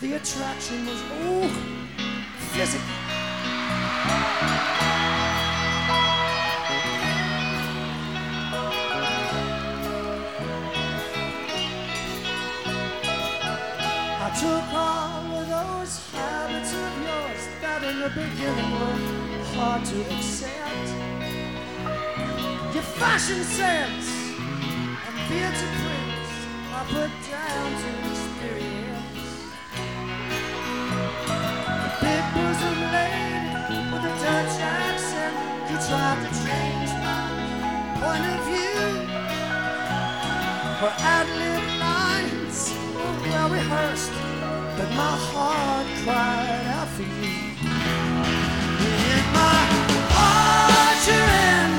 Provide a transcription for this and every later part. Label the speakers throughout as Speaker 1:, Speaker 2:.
Speaker 1: the attraction was oh physical. I took all of those habits of yours that in the beginning were hard to accept. Your fashion sense and Beardsley prints I put down to Dutch you tried to change my point of view. Her ad-lib lines were well rehearsed, but my heart cried out for you. In my heart, you're in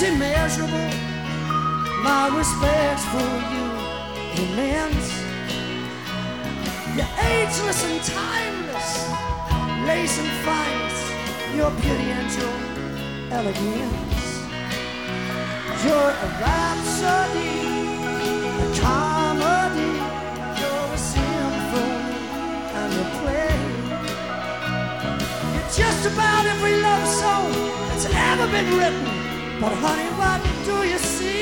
Speaker 1: is immeasurable. My respect for you immense. You're ageless and timeless, lace and fineness, your beauty and your elegance. You're a rhapsody, a comedy, you're a symphony and a play. You're just about every love song that's ever been written. But honey, what do you see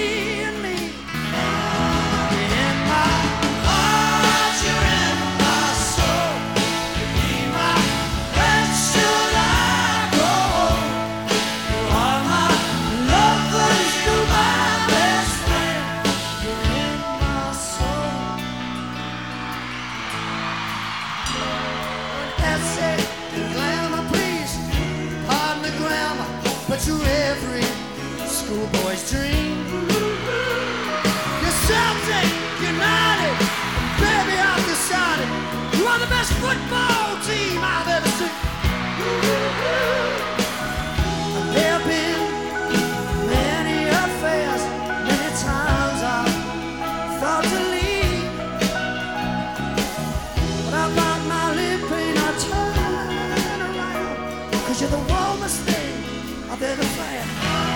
Speaker 1: Cause you're the warmest thing I've ever found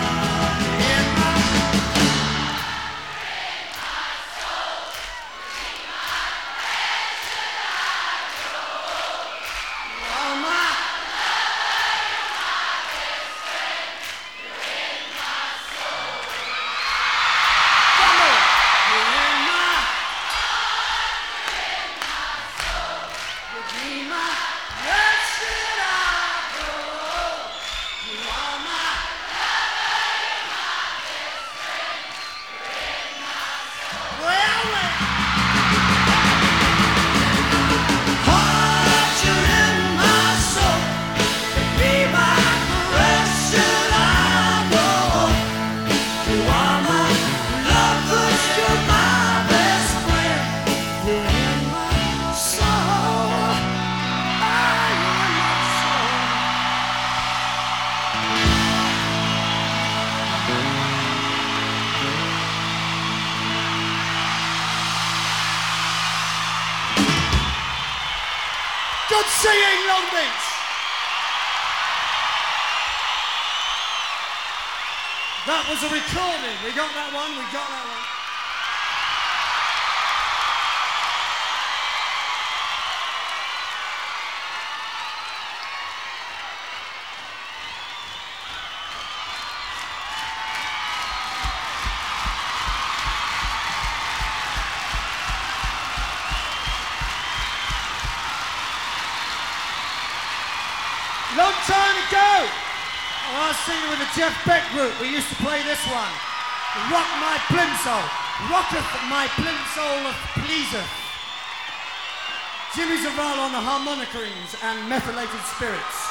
Speaker 1: Good singing, Long Beach. That was a recording. We got that one. We got that one. Long time ago. Oh, I seen it with the Jeff Beck group. We used to play this one. Rock my Plimsoul. Rocketh my Plimsoul of pleaser. Jimmy Zavala on the harmonicrings and methylated spirits.